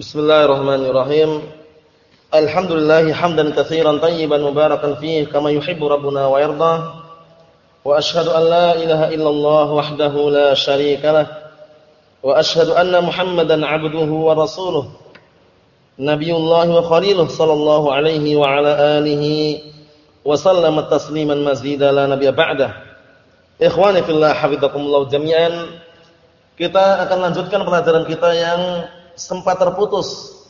Bismillahirrahmanirrahim. Alhamdulillah hamdan katsiran tayyiban mubarakan fihi kama yuhibbu rabbuna wa yarda. Wa ashhadu an la ilaha illallah wahdahu la syarika lah. Wa ashhadu anna Muhammadan 'abduhu wa rasuluh. Nabiyullah wa khaliluh sallallahu alaihi wa ala alihi wa sallama tasliman mazida la nabiyya ba'dah. Ikhwani fillah hafizakumullah jami'an. Kita akan lanjutkan pelajaran kita yang sempat terputus.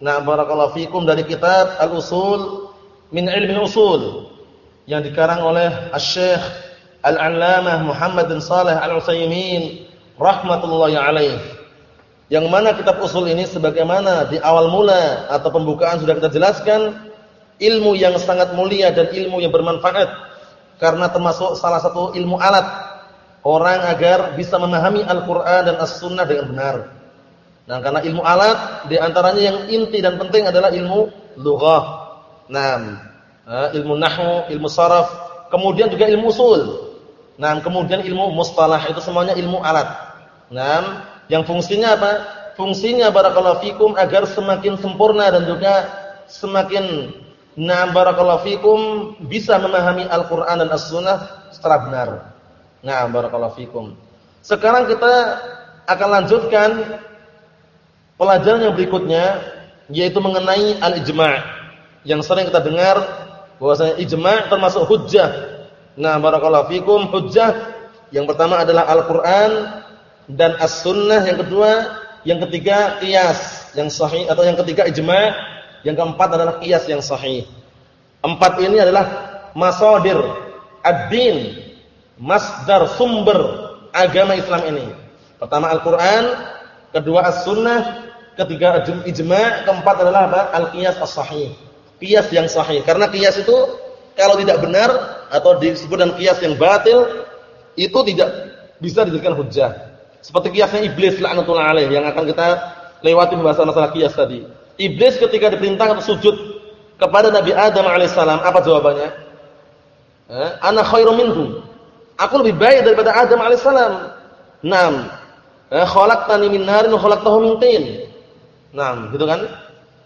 Nah, barakallahu fikum dari kitab Al-Usul min Ilmi Usul yang dikarang oleh Asy-Syaikh Al-Allamah Muhammad bin Shalih Al-Utsaimin rahmatullahi alaih. Yang mana kitab usul ini sebagaimana di awal mula atau pembukaan sudah kita jelaskan ilmu yang sangat mulia dan ilmu yang bermanfaat karena termasuk salah satu ilmu alat orang agar bisa memahami Al-Qur'an dan As-Sunnah dengan benar. Nah, karena ilmu alat di antaranya yang inti dan penting adalah ilmu lughah. Nah, ilmu nahwu, ilmu saraf, kemudian juga ilmu usul. Nah, kemudian ilmu mustalah itu semuanya ilmu alat. Nah, yang fungsinya apa? Fungsinya barakallahu fikum agar semakin sempurna dan juga semakin nah barakallahu fikum bisa memahami Al-Qur'an dan As-Sunnah secara benar. Nah, barakallahu fikum. Sekarang kita akan lanjutkan Pelajaran yang berikutnya yaitu mengenai al-ijma' yang sering kita dengar bahwasanya ijma' termasuk hujjah. Nah, barakallahu fikum hujjah yang pertama adalah Al-Qur'an dan As-Sunnah, yang kedua, yang ketiga qiyas yang sahih atau yang ketiga ijma', yang keempat adalah qiyas yang sahih. Empat ini adalah masadir ad-din, masdar sumber agama Islam ini. Pertama Al-Qur'an, kedua As-Sunnah, ketiga ijma, keempat adalah apa? Al-qiyas as-sahih. Qiyas yang sahih. Karena qiyas itu kalau tidak benar atau disebut dengan qiyas yang batil, itu tidak bisa dijadikan hujjah. Seperti qiyasnya iblis laknatullah alaih yang akan kita lewati pembahasan masalah qiyas tadi. Iblis ketika diperintah untuk sujud kepada Nabi Adam alaihissalam, apa jawabannya? Eh, ana khairu minhu. Aku lebih baik daripada Adam alaihissalam. Naam. Eh, khalaqtani min narin wa khalaqtahu min tin. Nah, gitu kan?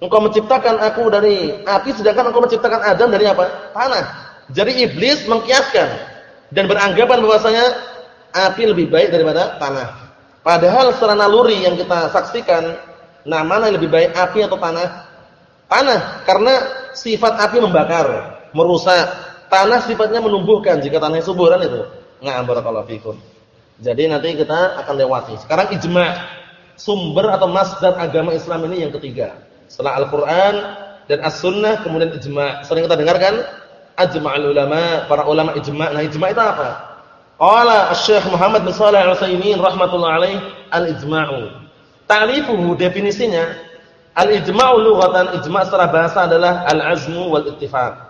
Engkau menciptakan aku dari api sedangkan engkau menciptakan Adam dari apa? Tanah. Jadi iblis mengkiaskan dan beranggapan bahwasanya api lebih baik daripada tanah. Padahal secara naluri yang kita saksikan, nah mana yang lebih baik api atau tanah? Tanah, karena sifat api membakar, merusak. Tanah sifatnya menumbuhkan jika tanahnya suburan itu. Nah, barakallahu fikum. Jadi nanti kita akan lewati. Sekarang ijma' sumber atau masdar agama Islam ini yang ketiga. Setelah Al-Qur'an dan As-Sunnah kemudian ijma'. Sering kita dengarkan ajma'ul ulama, para ulama ijma'. Nah, ijma' itu apa? Qala Asy-Syaikh Muhammad bin Shalih Al-Utsaimin rahimatullah alaih al-ijma'u. Ta'rifuhu definisinya al-ijma'u lughatan ijma' secara bahasa adalah al-azmu wal ittifaq.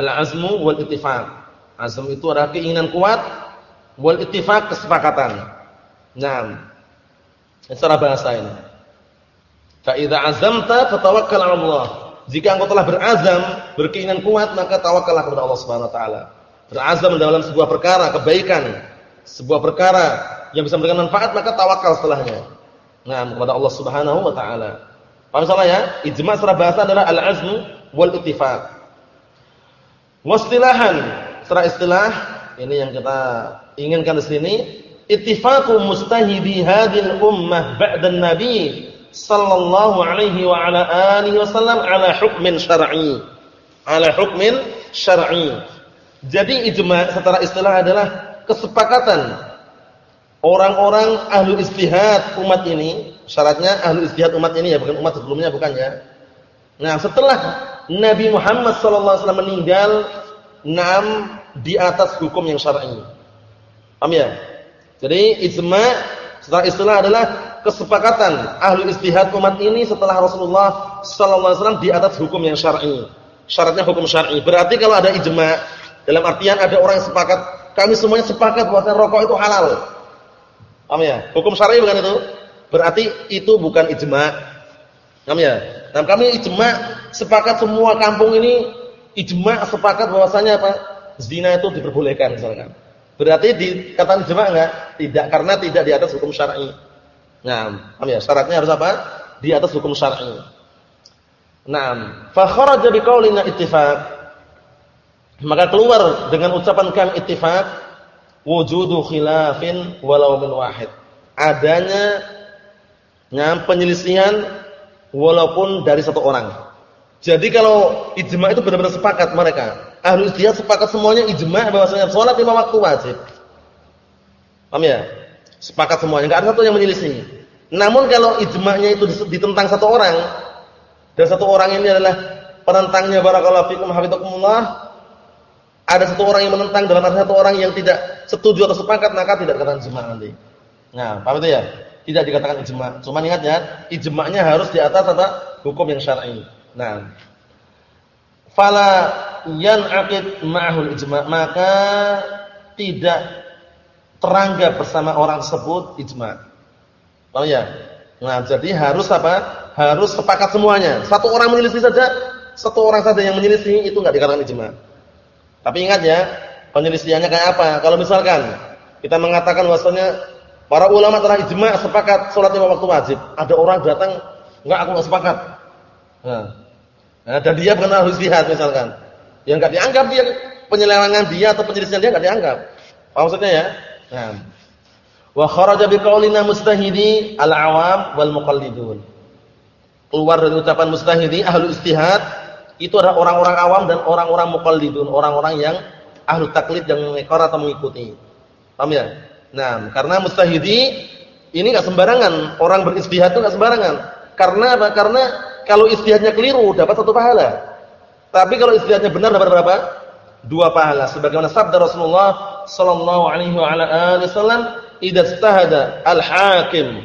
Al-azmu wal ittifaq. Azm itu adalah keinginan kuat wal ittifaq kesepakatan. Nah, secara bahasa ini. Fa idza azamta fatawakkal Allah. Jika engkau telah berazam, berkeinginan kuat, maka tawakkallah kepada Allah Subhanahu wa taala. Berazam dalam sebuah perkara kebaikan, sebuah perkara yang bisa memberikan manfaat, maka tawakal setelahnya. Nah, kepada Allah Subhanahu wa taala. Paham salah ya? Ijma' secara bahasa adalah al-azm wal ittifaq. Wastilahan, secara istilah ini yang kita inginkan di sini ittifaqu mustahidi hadhil ummah ba'da nabi sallallahu alaihi wa ala alihi wasallam ala hukmin syar'i. Ala hukmin syar'i. Jadi ijma' secara istilah adalah kesepakatan orang-orang ahlu istihad umat ini syaratnya ahlu istihad umat ini ya bukan umat sebelumnya bukan ya. Nah setelah Nabi Muhammad sallallahu alaihi wasallam meninggal enam di atas hukum yang syar'i. Paham ya jadi ijma' secara istilah adalah kesepakatan ahli istihad umat ini setelah Rasulullah sallallahu alaihi wasallam di atas hukum yang syar'i. Syaratnya hukum syar'i. Berarti kalau ada ijma' dalam artian ada orang yang sepakat, kami semuanya sepakat bahwa rokok itu halal. Paham ya? Hukum syar'i bukan itu? Berarti itu bukan ijma'. Paham ya? Nah, kami ijma' sepakat semua kampung ini ijma' sepakat bahwasanya apa? Zina itu diperbolehkan misalkan. Berarti dikatakan ijma' enggak? Tidak, karena tidak di atas hukum syar'i. Nah, ya? Syaratnya harus apa? di atas hukum syar'i. Naam, fa kharaja biqaulina ittifaq. Maka keluar dengan ucapan kami ittifaq wujudu khilafin walau min wahid. Adanya nyam penyelisihan walaupun dari satu orang. Jadi kalau ijma itu benar-benar sepakat mereka. Ahlu istihad sepakat semuanya ijma bahwasanya salat lima waktu wajib. Paham ya? Sepakat semuanya, enggak ada satu yang menyelisih. Namun kalau ijma'nya itu ditentang satu orang dan satu orang ini adalah penentangnya barakallahu fikum hafizakumullah, ada satu orang yang menentang dalam arti satu orang yang tidak setuju atau sepakat maka tidak dikatakan ijma' nanti. Nah, paham itu ya? Tidak dikatakan ijma'. Cuma ingat ya, ijma'nya harus di atas apa? Hukum yang syar'i. Nah, fala yan'aqid ma'ahul ijma' maka tidak teranggap bersama orang tersebut ijma. Paham ya? Nah, jadi harus apa? Harus sepakat semuanya. Satu orang menyelisih saja, satu orang saja yang menyelisih itu enggak dikatakan ijma. Tapi ingat ya, penyelisihannya kayak apa? Kalau misalkan kita mengatakan bahwasanya para ulama telah ijma sepakat salat lima waktu wajib. Ada orang datang, enggak aku enggak sepakat. Nah, nah dan dia bukan harus lihat misalkan. Yang enggak dianggap dia penyelewengan dia atau penyelisihan dia enggak dianggap. Maksudnya ya? Nah. Wa kharaja biqaulina mustahidi al-awam wal muqallidun. Keluar dari ucapan mustahidi ahlu istihad itu adalah orang-orang awam dan orang-orang muqallidun, orang-orang yang ahlu taklid yang mengekor atau mengikuti. Paham ya? Nah, karena mustahidi ini enggak sembarangan, orang beristihad itu enggak sembarangan. Karena apa? Karena kalau istihadnya keliru dapat satu pahala. Tapi kalau istihadnya benar dapat berapa? Dua pahala. Sebagaimana sabda Rasulullah sallallahu alaihi wa ala alihi wasallam idza al-hakim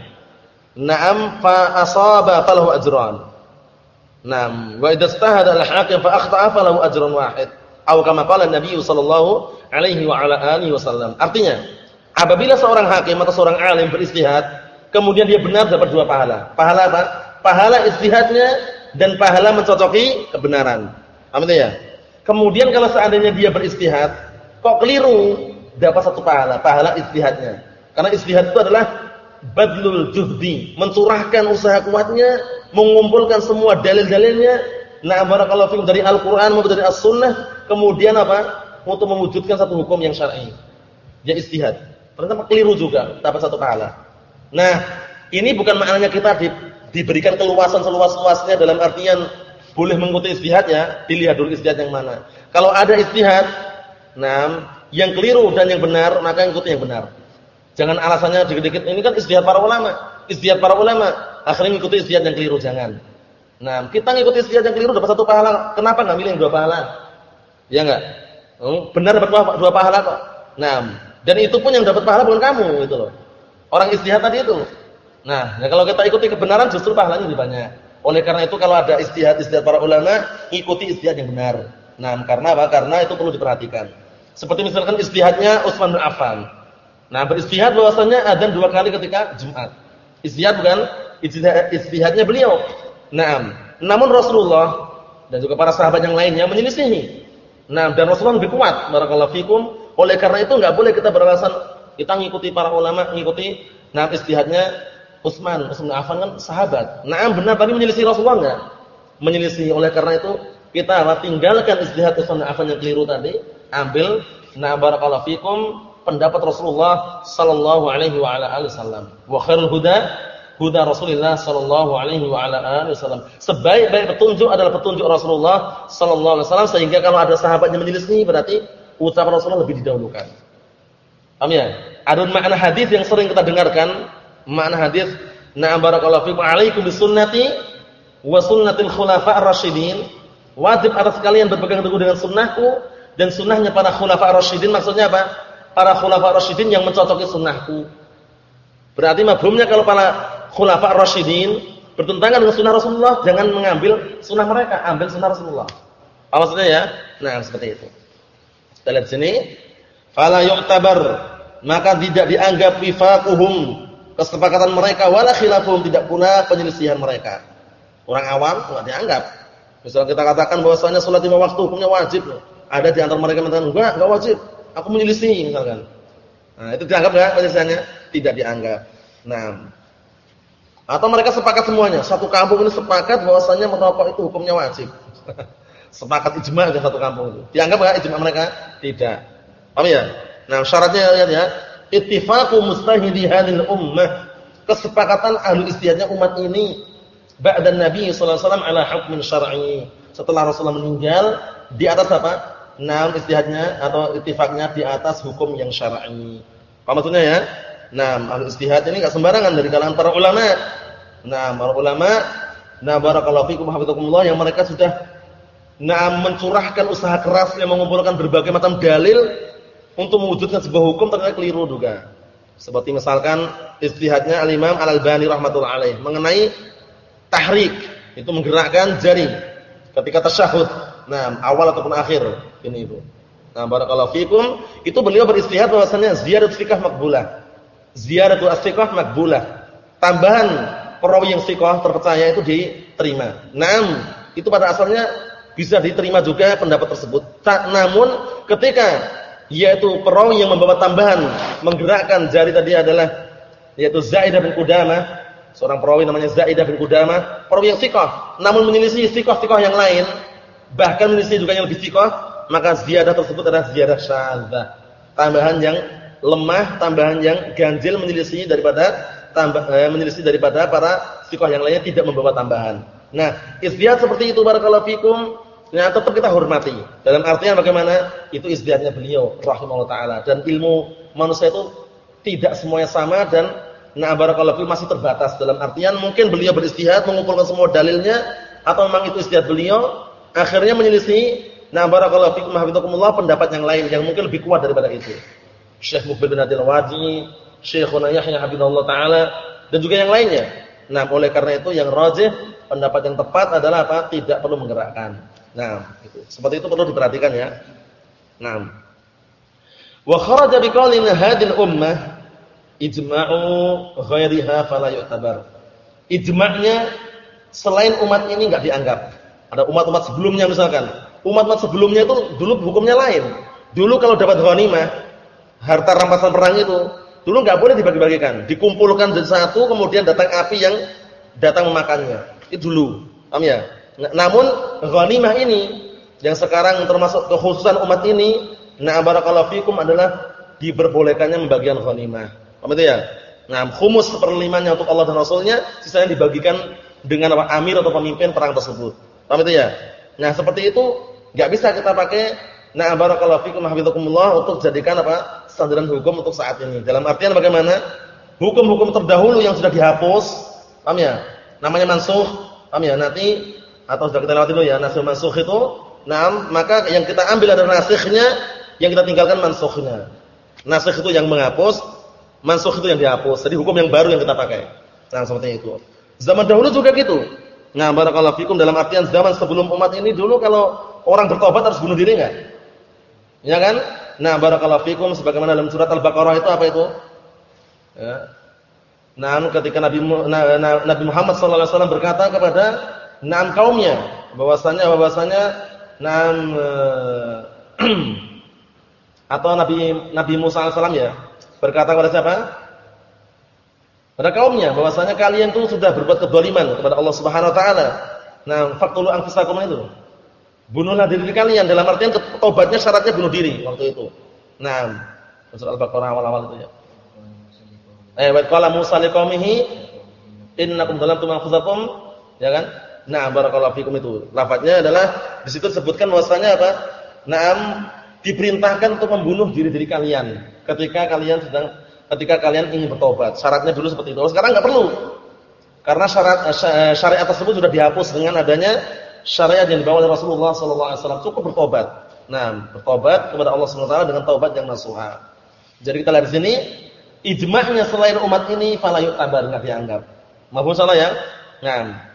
na'am fa asaba falahu ajran na'am wa idza al-hakim fa akhta'a falahu ajrun wahid atau kama qala Nabi sallallahu alaihi wa ala alihi wasallam artinya apabila seorang hakim atau seorang alim beristihad kemudian dia benar dapat dua pahala pahala apa pahala istihadnya dan pahala mencocoki kebenaran paham ya kemudian kalau seandainya dia beristihad kok keliru dapat satu pahala, pahala istihadnya. Karena istihad itu adalah badlul juhdi, mencurahkan usaha kuatnya, mengumpulkan semua dalil-dalilnya, nah barakallahu fikum dari Al-Qur'an maupun dari As-Sunnah, kemudian apa? Untuk mewujudkan satu hukum yang syar'i. Dia istihad. Ternyata keliru juga, dapat satu pahala. Nah, ini bukan maknanya kita diberikan keluasan seluas-luasnya dalam artian boleh mengikuti istihadnya, dilihat dulu istihad yang mana. Kalau ada istihad, nah yang keliru dan yang benar, maka ikuti yang benar. Jangan alasannya dikit-dikit ini kan istihad para ulama. Istihad para ulama, akhirnya ikuti istihad yang keliru, jangan. Nah, kita ngikuti istihad yang keliru dapat satu pahala. Kenapa enggak milih dua pahala? Ya enggak? Oh, benar dapat dua pahala kok. Nah, dan itu pun yang dapat pahala bukan kamu gitu loh. Orang istihad tadi itu. Nah, ya kalau kita ikuti kebenaran justru pahalanya lebih banyak. Oleh karena itu kalau ada istihad-istihad para ulama, ikuti istihad yang benar. Nah, karena apa? Karena itu perlu diperhatikan. Seperti misalkan istihadnya Utsman bin Affan. Nah, beristihad bahwasanya adzan dua kali ketika Jumat. Istihad bukan istihadnya beliau. Naam. Namun Rasulullah dan juga para sahabat yang lainnya menyelisihi. Nah, dan Rasulullah lebih kuat barakallahu fikum. Oleh karena itu enggak boleh kita beralasan kita ngikuti para ulama, ngikuti nah istihadnya Utsman, Utsman Affan kan sahabat. Naam benar tapi menyelisih Rasulullah enggak? Menyelisih. Oleh karena itu kita tinggalkan istihad Utsman Affan yang keliru tadi ambil na barakallahu fikum pendapat Rasulullah sallallahu alaihi wa ala alihi wasallam. Wa khairul huda huda Rasulullah sallallahu alaihi wa ala alihi wasallam. Sebaik-baik petunjuk adalah petunjuk Rasulullah sallallahu alaihi wasallam sehingga kalau ada sahabat yang menyelisih berarti ucapan Rasulullah lebih didahulukan. Paham ya? Ada makna hadis yang sering kita dengarkan, makna hadis na barakallahu fikum alaikum bisunnati wa sunnatil khulafa ar-rasyidin. Wajib atas kalian berpegang teguh dengan sunnahku dan sunnahnya para khulafa rasyidin maksudnya apa? Para khulafa rasyidin yang mencocoki sunnahku. Berarti mafhumnya kalau para khulafa rasyidin bertentangan dengan sunnah Rasulullah, jangan mengambil sunnah mereka, ambil sunnah Rasulullah. Apa maksudnya ya? Nah, seperti itu. Kita lihat sini, fala yu'tabar, maka tidak dianggap wifaquhum, kesepakatan mereka wala khilafuhum tidak pula penyelisihan mereka. Orang awam enggak dianggap. Misalnya kita katakan bahwasanya salat lima waktu hukumnya wajib ada di antara mereka yang mengatakan, enggak, enggak wajib. Aku menyelisih misalkan. Nah, itu dianggap enggak penyelisihannya? Tidak dianggap. Nah, Atau mereka sepakat semuanya, satu kampung ini sepakat bahwasanya merokok itu hukumnya wajib. sepakat ijma di satu kampung itu. Dianggap enggak ijma mereka? Tidak. Paham ya? Nah, syaratnya lihat ya, ittifaqu mustahidi hadil ummah. Kesepakatan ahli istihadnya umat ini ba'da Nabi sallallahu alaihi wasallam ala hukmin syar'i. Setelah Rasulullah meninggal, di atas apa? Nah, istihadnya atau ittifaqnya di atas hukum yang syar'i. Apa maksudnya ya? Nah, ahli istihad ini enggak sembarangan dari kalangan para ulama. Nah, para ulama, nah barakallahu fikum hafizakumullah yang mereka sudah nah mencurahkan usaha keras yang mengumpulkan berbagai macam dalil untuk mewujudkan sebuah hukum ternyata keliru juga. Seperti misalkan istihadnya Al-Imam Al-Albani rahmatullah alaih mengenai tahrik, itu menggerakkan jari ketika tasyahud. Nah, awal ataupun akhir ini itu. Nah, barakallahu fikum, itu beliau beristihad bahwasanya ziyarat fikah makbulah. Ziyaratu as-siqah makbulah. Tambahan perawi yang siqah terpercaya itu diterima. Naam, itu pada asalnya bisa diterima juga pendapat tersebut. Namun ketika yaitu perawi yang membawa tambahan. Menggerakkan jari tadi adalah yaitu Zaidah bin Qudamah, seorang perawi namanya Zaidah bin Qudamah, perawi yang siqah, namun menyelisih siqah-siqah yang lain, bahkan menyelisih juga yang lebih siqah, maka ziyadah tersebut adalah ziyadah syadzah. Tambahan yang lemah, tambahan yang ganjil menyelisih daripada tambah eh, menyelisih daripada para sikoh yang lainnya tidak membawa tambahan. Nah, istihad seperti itu barakallahu fikum, nah tetap kita hormati. Dalam artian bagaimana? Itu istihadnya beliau rahimahullah taala dan ilmu manusia itu tidak semuanya sama dan nah barakallahu masih terbatas. Dalam artian mungkin beliau beristihad mengumpulkan semua dalilnya atau memang itu istihad beliau akhirnya menyelisih nah barakallahu fikum hafizakumullah pendapat yang lain yang mungkin lebih kuat daripada itu. Syekh Mukbil bin Adil Wadi, Syekhuna Yahya Habibullah taala dan juga yang lainnya. Nah, oleh karena itu yang rajih pendapat yang tepat adalah apa? Tidak perlu menggerakkan. Nah, itu. Seperti itu perlu diperhatikan ya. Nah. Wa kharaja biqaulin hadil ummah ijma'u ghairiha fala yu'tabar. Ijma'nya selain umat ini enggak dianggap. Ada umat-umat sebelumnya misalkan. Umat-umat sebelumnya itu dulu hukumnya lain. Dulu kalau dapat ghanimah harta rampasan perang itu dulu nggak boleh dibagi-bagikan, dikumpulkan jadi satu kemudian datang api yang datang memakannya. Itu dulu. Paham ya? Namun ghanimah ini yang sekarang termasuk kekhususan umat ini, na barakallahu fikum adalah diperbolehkannya membagikan ghanimah. Paham itu ya? Nah, khumus seperlimanya untuk Allah dan Rasulnya, sisanya dibagikan dengan apa amir atau pemimpin perang tersebut. Paham itu ya? Nah, seperti itu nggak bisa kita pakai Nah, barakallahu fikum hafizakumullah untuk jadikan apa? sandaran hukum untuk saat ini. Dalam artian bagaimana? Hukum-hukum terdahulu yang sudah dihapus, paham ya? Namanya mansuh, paham ya? Nanti atau sudah kita lewati dulu ya, nasikh mansuh itu, nah, maka yang kita ambil adalah nasikhnya, yang kita tinggalkan mansuhnya. Nasikh itu yang menghapus, mansuh itu yang dihapus. Jadi hukum yang baru yang kita pakai. Nah, seperti itu. Zaman dahulu juga gitu. Nah, barakallahu fikum dalam artian zaman sebelum umat ini dulu kalau orang bertobat harus bunuh diri enggak? Ya kan? Nah, barakallahu fikum sebagaimana dalam surat Al-Baqarah itu apa itu? Ya. Nah, ketika Nabi Nabi Muhammad wasallam berkata kepada enam kaumnya bahwasanya bahwasanya enam eh, atau Nabi Nabi Musa alaihi ya berkata kepada siapa? Pada kaumnya bahwasanya kalian tuh sudah berbuat kedzaliman kepada Allah Subhanahu wa taala. Nah, faqtulu anfusakum itu. Bunuhlah diri kalian dalam artian tobatnya syaratnya bunuh diri waktu itu. Nah, surah Al-Baqarah awal-awal itu ya. Eh, wa qala Musa liqaumihi innakum dhalamtum anfusakum, ya kan? Nah, barakallahu fikum itu. Lafaznya adalah di situ disebutkan bahwasanya apa? Naam diperintahkan untuk membunuh diri-diri kalian ketika kalian sedang ketika kalian ingin bertobat. Syaratnya dulu seperti itu. Sekarang enggak perlu. Karena syarat eh, syariat tersebut sudah dihapus dengan adanya syariat yang dibawa oleh Rasulullah sallallahu alaihi wasallam cukup bertobat. Nah, bertobat kepada Allah Subhanahu wa taala dengan taubat yang nasuha. Jadi kita lihat di sini ijma'nya selain umat ini fala yu'tabar enggak dianggap. Mahfuz salah ya? Nah.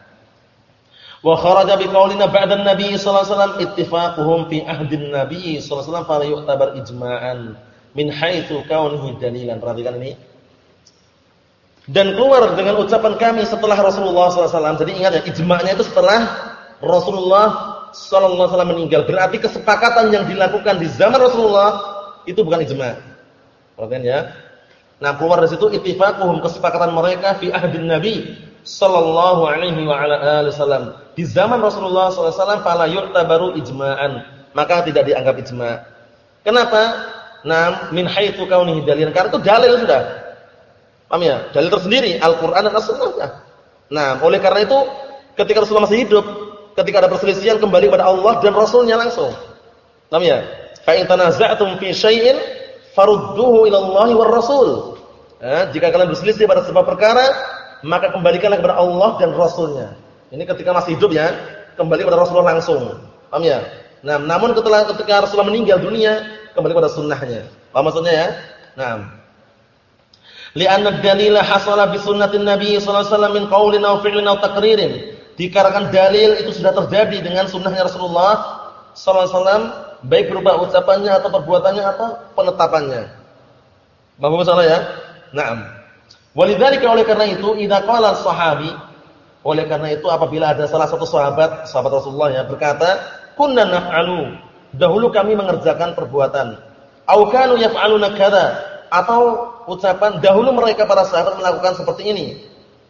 Wa kharaja biqaulina ba'da an-nabi sallallahu alaihi wasallam ittifaquhum fi ahdin nabi sallallahu alaihi wasallam fala yu'tabar ijma'an min haitsu kaunihi dalilan. Perhatikan ini. Dan keluar dengan ucapan kami setelah Rasulullah SAW. Jadi ingat ya, ijma'nya itu setelah Rasulullah sallallahu alaihi wasallam meninggal. Berarti kesepakatan yang dilakukan di zaman Rasulullah itu bukan ijma. Perhatian ya. Nah, keluar dari situ ittifaquhum kesepakatan mereka fi ahdin nabi sallallahu alaihi wa ala alihi wasallam. Di zaman Rasulullah sallallahu alaihi wasallam fala yu'tabaru ijma'an, maka tidak dianggap ijma'. Kenapa? Nam min haitsu kaunihi dalil. Karena itu dalil sudah. Paham ya? Dalil tersendiri Al-Qur'an dan As-Sunnah. Nah, oleh karena itu ketika Rasulullah masih hidup, ketika ada perselisihan kembali kepada Allah dan Rasulnya langsung. Paham ya? Fa in tanaza'tum fi syai'in farudduhu ila Allah war Rasul. Eh, jika kalian berselisih pada sebuah perkara, maka kembalikanlah kepada Allah dan Rasulnya. Ini ketika masih hidup ya, kembali kepada Rasulullah langsung. Paham ya? Nah, namun ketika ketika Rasulullah meninggal dunia, kembali pada sunnahnya. Paham maksudnya ya? Nah. Li'anna dalila hasala bi sunnatin Nabi sallallahu alaihi wasallam min qaulin aw fi'lin aw taqririn. Dikarenakan dalil itu sudah terjadi dengan sunnahnya Rasulullah sallallahu alaihi wasallam baik berupa ucapannya atau perbuatannya atau penetapannya. Paham masalah ya? Naam. Walidzalika oleh karena itu idza qala sahabi oleh karena itu apabila ada salah satu sahabat sahabat Rasulullah ya berkata kunna naf'alu. Dahulu kami mengerjakan perbuatan. Au kanu yaf'aluna kadza. Atau ucapan dahulu mereka para sahabat melakukan seperti ini.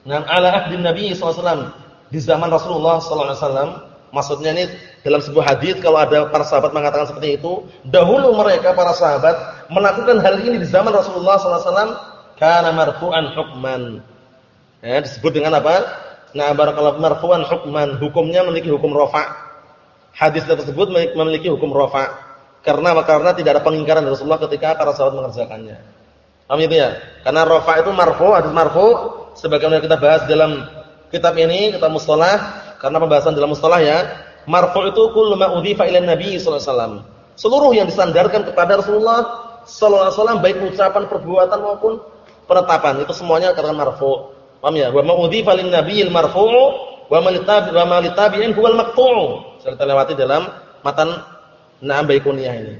Dengan ala ahdi Nabi SAW di zaman Rasulullah SAW maksudnya ini dalam sebuah hadis kalau ada para sahabat mengatakan seperti itu dahulu mereka para sahabat melakukan hal ini di zaman Rasulullah SAW kana marfu'an hukman. Ya disebut dengan apa? Nah barakallahu marfu'an hukman. Hukumnya memiliki hukum rafa. Hadis tersebut memiliki hukum rafa. Karena karena tidak ada pengingkaran Rasulullah ketika para sahabat mengerjakannya. Paham itu ya? Karena rafa itu marfu, hadis marfu. Sebagaimana kita bahas dalam kitab ini, kitab mustalah, karena pembahasan dalam mustalah ya. Marfu itu kullu ma udhifa ila Nabi sallallahu alaihi wasallam. Seluruh yang disandarkan kepada Rasulullah sallallahu alaihi wasallam baik ucapan, perbuatan maupun penetapan, itu semuanya katakan marfu. Paham ya? Wa ma udhifa lin nabiyil marfu'u wa ma litabi wa ma litabi'in huwal maqtu'u. Sudah lewati dalam matan Na'am Baikuniyah ini.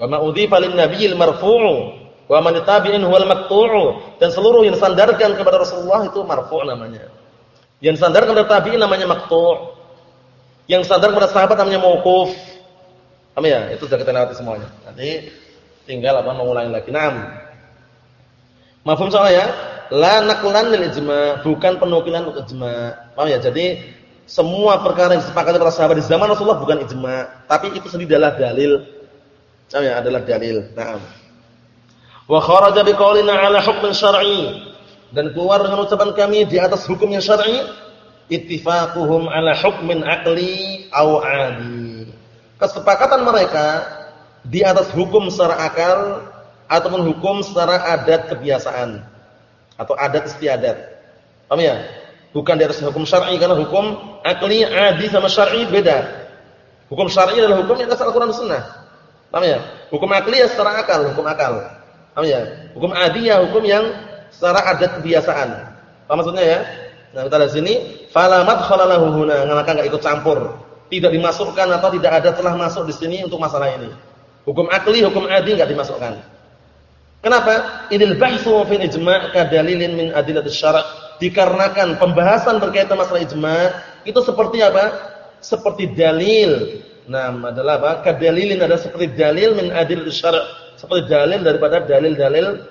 Wa ma udhifa lin nabiyil marfu'u Wa man tabi'in huwal maqtu'u dan seluruh yang sandarkan kepada Rasulullah itu marfu' namanya. Yang sandarkan kepada tabi'in namanya maqtu'. Yang sandarkan kepada sahabat namanya mauquf. Paham ya? Itu sudah kita lewati semuanya. Nanti tinggal apa mengulangi lagi. Naam. Mafhum soalnya ya? La naqlan lil ijma', bukan penukilan untuk ijma'. Paham ya? Jadi semua perkara yang disepakati para sahabat di zaman Rasulullah bukan ijma', tapi itu sendiri adalah dalil. Paham ya? Adalah dalil. Naam. Wa kharaja biqaulina ala hukmin syar'i dan keluar dengan ucapan kami di atas hukum yang syar'i ittifaquhum ala hukmin aqli aw adi. Kesepakatan mereka di atas hukum secara akal ataupun hukum secara adat kebiasaan atau adat istiadat. Paham ya? Bukan di atas hukum syar'i karena hukum akli adi sama syar'i beda. Hukum syar'i adalah hukum yang atas Al-Qur'an Sunnah. Paham ya? Hukum akli ya secara akal, hukum akal. Paham ya? Hukum adiyah hukum yang secara adat kebiasaan. Apa maksudnya ya? Nah, kita lihat sini, fala madkhala huna, maka enggak ikut campur. Tidak dimasukkan atau tidak ada telah masuk di sini untuk masalah ini. Hukum akli, hukum adi enggak dimasukkan. Kenapa? Idil bahsu fil ijma' kadalilin min adillatis syara'. Dikarenakan pembahasan berkaitan masalah ijma' itu seperti apa? Seperti dalil. Nah, adalah apa? Kadalilin adalah seperti dalil min adillatis syara' seperti dalil daripada dalil-dalil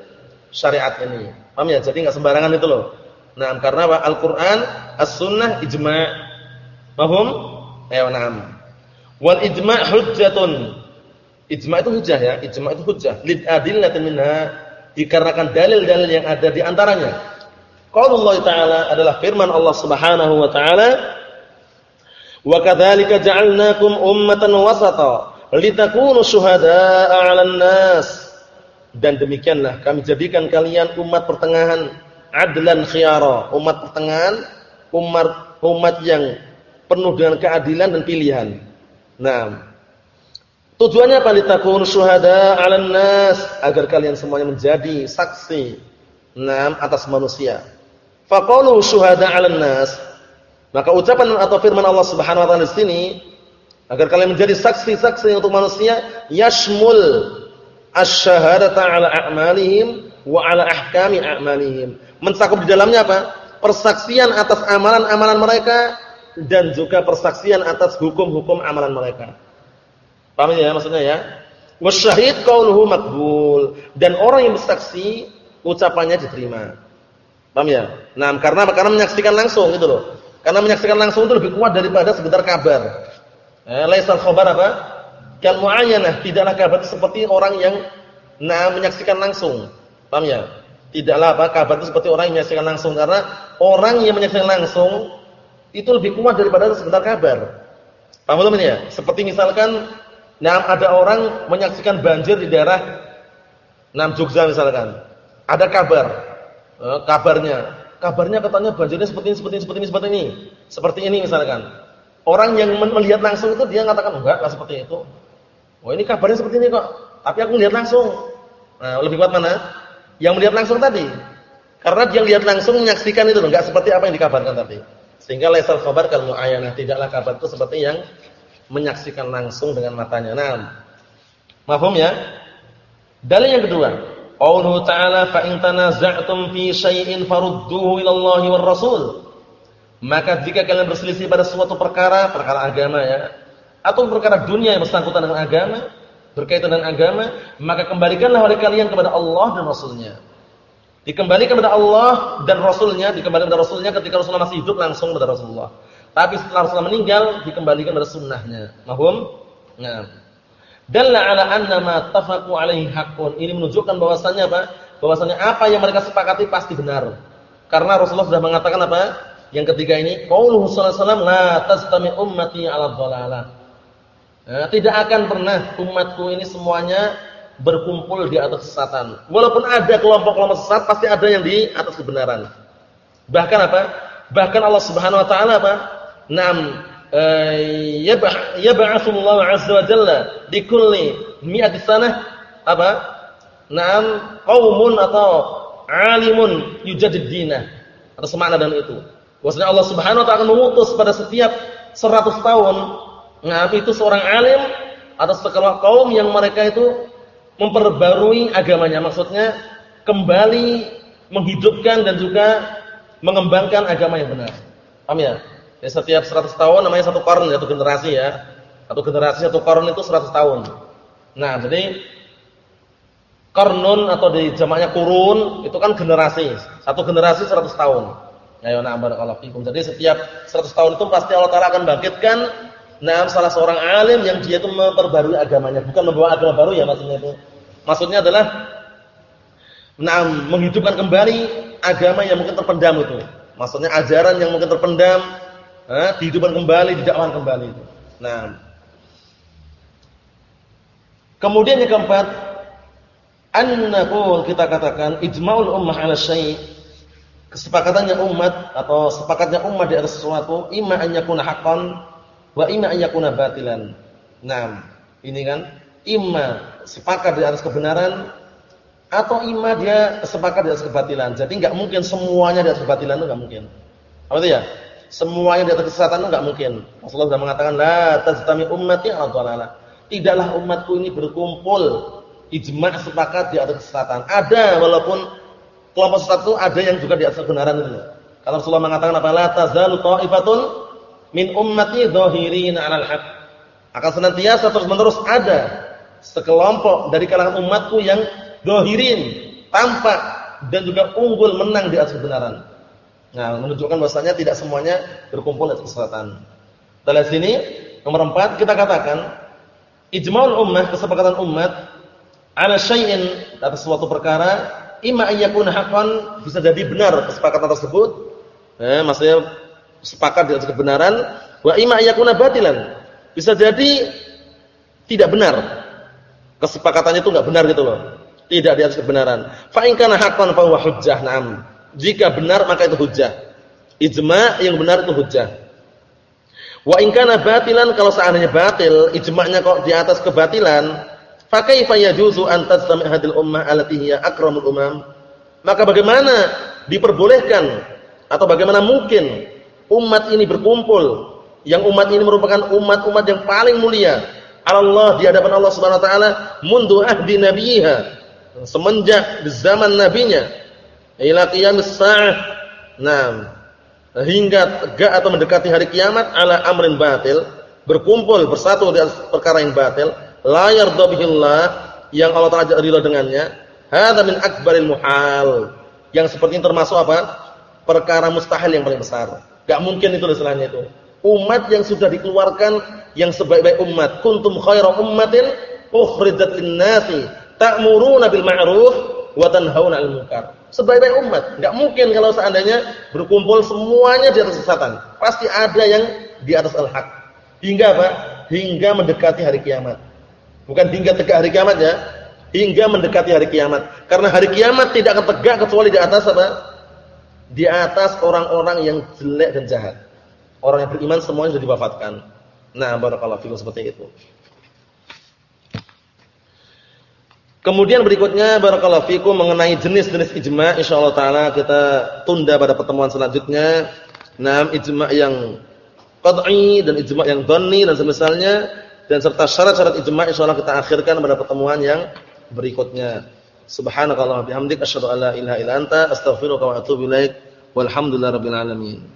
syariat ini. Paham ya? Jadi enggak sembarangan itu loh. Nah, karena apa? Al-Qur'an, As-Sunnah, ijma'. Paham? Ayo, na'am. Wal ijma' hujjatun. Ijma' itu hujjah ya, ijma' itu hujjah. Lid adillatin minha dikarenakan dalil-dalil yang ada di antaranya. Qaulullah Ta'ala adalah firman Allah Subhanahu wa taala, "Wa kadzalika ja'alnakum ummatan wasata." litakunu syuhada'a 'alan nas dan demikianlah kami jadikan kalian umat pertengahan adlan khiyara umat pertengahan umat umat yang penuh dengan keadilan dan pilihan nah tujuannya apa litakunu syuhada'a 'alan nas agar kalian semuanya menjadi saksi nah atas manusia faqalu syuhada'a 'alan nas maka ucapan atau firman Allah Subhanahu wa taala di sini Agar kalian menjadi saksi-saksi untuk manusia yashmul asy-syahadata 'ala a'malihim wa 'ala ahkami a'malihim. Mencakup di dalamnya apa? Persaksian atas amalan-amalan mereka dan juga persaksian atas hukum-hukum amalan mereka. Paham ya maksudnya ya? Wasyahid qauluhu maqbul dan orang yang bersaksi ucapannya diterima. Paham ya? Nah, karena karena menyaksikan langsung gitu loh. Karena menyaksikan langsung itu lebih kuat daripada sekedar kabar. Eh, laisal khabar apa? Kal muayyanah, tidaklah kabar seperti orang yang nah menyaksikan langsung. Paham ya? Tidaklah apa kabar itu seperti orang yang menyaksikan langsung karena orang yang menyaksikan langsung itu lebih kuat daripada sekedar kabar. Paham belum ini ya? Seperti misalkan nah ada orang menyaksikan banjir di daerah Nam Jogja misalkan. Ada kabar eh, kabarnya. Kabarnya katanya banjirnya seperti ini, seperti ini, seperti ini, seperti ini. Seperti ini misalkan. Orang yang melihat langsung itu dia mengatakan enggak lah seperti itu. Oh ini kabarnya seperti ini kok. Tapi aku lihat langsung. Nah, lebih kuat mana? Yang melihat langsung tadi. Karena dia lihat langsung menyaksikan itu enggak seperti apa yang dikabarkan tadi. Sehingga laisal khabar kal muayyanah, tidaklah kabar itu seperti yang menyaksikan langsung dengan matanya. Nah, Mahfum ya? Dalil yang kedua, Qauluhu ta'ala fa in tanaza'tum fi syai'in farudduhu ila Allah Rasul. Maka jika kalian berselisih pada suatu perkara, perkara agama ya, atau perkara dunia yang bersangkutan dengan agama, berkaitan dengan agama, maka kembalikanlah oleh kalian kepada Allah dan Rasulnya. Dikembalikan kepada Allah dan Rasulnya, dikembalikan kepada Rasulnya ketika Rasulullah masih hidup langsung kepada Rasulullah. Tapi setelah Rasulullah meninggal, dikembalikan kepada sunnahnya. Mahum? Nah. Dalla ala anna ma tafaqu alaihi haqqun. Ini menunjukkan bahwasannya apa? Bahwasannya apa yang mereka sepakati pasti benar. Karena Rasulullah sudah mengatakan apa? Yang ketiga ini, qauluhu sallallahu alaihi wasallam la tastami ummati 'ala dhalalah. Nah, tidak akan pernah umatku ini semuanya berkumpul di atas kesesatan. Walaupun ada kelompok-kelompok sesat, pasti ada yang di atas kebenaran. Bahkan apa? Bahkan Allah Subhanahu wa taala apa? Naam Eh, yab'atsullahu 'azza wa jalla di kulli mi'ati sanah apa? Naam qaumun atau alimun yujaddid dinah. Atau semakna dan itu. Maksudnya Allah Subhanahu wa taala akan mengutus pada setiap 100 tahun nah itu seorang alim atau sekelompok kaum yang mereka itu memperbarui agamanya. Maksudnya kembali menghidupkan dan juga mengembangkan agama yang benar. Paham ya? Ya, setiap 100 tahun namanya satu karun satu generasi ya. Satu generasi satu karun itu 100 tahun. Nah, jadi karnun atau di jamaknya kurun itu kan generasi. Satu generasi 100 tahun. Ya, ya na'am barakallahu fikum. Jadi setiap 100 tahun itu pasti Allah Taala akan bangkitkan nah salah seorang alim yang dia itu memperbarui agamanya, bukan membawa agama baru ya maksudnya itu. Maksudnya adalah nah menghidupkan kembali agama yang mungkin terpendam itu. Maksudnya ajaran yang mungkin terpendam eh, dihidupkan kembali, didakwakan kembali. Nah, kemudian yang keempat, annaqul kita katakan ijma'ul ummah 'ala syai' kesepakatannya umat atau sepakatnya umat di atas sesuatu imma an yakuna haqqan wa imma an yakuna batilan. Nah, ini kan imma sepakat di atas kebenaran atau imma dia sepakat di atas kebatilan. Jadi enggak mungkin semuanya di atas kebatilan itu enggak mungkin. Apa itu ya? Semuanya di atas kesesatan itu enggak mungkin. Rasulullah sudah mengatakan la taztami ummati 'ala dhalalah. Tidaklah umatku ini berkumpul ijma' sepakat di atas kesesatan. Ada walaupun kelompok sesat itu ada yang juga di atas kebenaran itu. Kalau Rasulullah mengatakan apa la tazalu ta'ifatun min ummati dhahirina 'alal haq. Akan senantiasa terus-menerus ada sekelompok dari kalangan umatku yang dhahirin, tampak dan juga unggul menang di atas kebenaran. Nah, menunjukkan bahwasanya tidak semuanya berkumpul di kesesatan. Dari sini nomor empat kita katakan ijma'ul ummah kesepakatan umat ala syai'in atas suatu perkara imma ayyakuna haqqan bisa jadi benar kesepakatan tersebut. Eh, maksudnya sepakat di atas kebenaran wa imma ayyakuna batilan. Bisa jadi tidak benar. Kesepakatannya itu enggak benar gitu loh. Tidak di atas kebenaran. Fa in kana haqqan fa huwa hujjah. Naam. Jika benar maka itu hujah. Ijma' yang benar itu hujah. Wa in kana batilan kalau seandainya batil, ijma'nya kok di atas kebatilan, fa kaifa yajuzu an tastami' hadil ummah allati hiya akramul umam? Maka bagaimana diperbolehkan atau bagaimana mungkin umat ini berkumpul yang umat ini merupakan umat-umat yang paling mulia Allah di hadapan Allah Subhanahu wa taala mundu ahdi nabiyha semenjak zaman nabinya ila qiyamis sa'ah. Naam. Hingga tegak atau mendekati hari kiamat ala amrin batil, berkumpul bersatu di perkara yang batil, la yardha yang Allah Taala ridha dengannya. Hadza min akbaril muhal. Yang seperti ini termasuk apa? perkara mustahil yang paling besar. Gak mungkin itu istilahnya itu. Umat yang sudah dikeluarkan yang sebaik-baik umat. Kuntum khaira ummatin ukhrijat lin-nasi ta'muruna bil ma'ruf wa tanhauna 'anil munkar. Sebaik-baik umat. Gak mungkin kalau seandainya berkumpul semuanya di atas kesesatan. Pasti ada yang di atas al-haq. Hingga apa? Hingga mendekati hari kiamat. Bukan hingga tegak hari kiamat ya. Hingga mendekati hari kiamat. Karena hari kiamat tidak akan tegak kecuali di atas apa? Di atas orang-orang yang jelek dan jahat. Orang yang beriman semuanya sudah diwafatkan. Nah, barakallahu fikum seperti itu. Kemudian berikutnya barakallahu fikum mengenai jenis-jenis ijma' insyaallah taala kita tunda pada pertemuan selanjutnya. Nah, ijma' yang qad'i dan ijma' yang dhanni dan semisalnya dan serta syarat-syarat ijma' insyaallah kita akhirkan pada pertemuan yang berikutnya. Subhanakallahumma bihamdika asyhadu an la ilaha illa anta astaghfiruka wa atubu ilaik. Walhamdulillahirabbil alamin.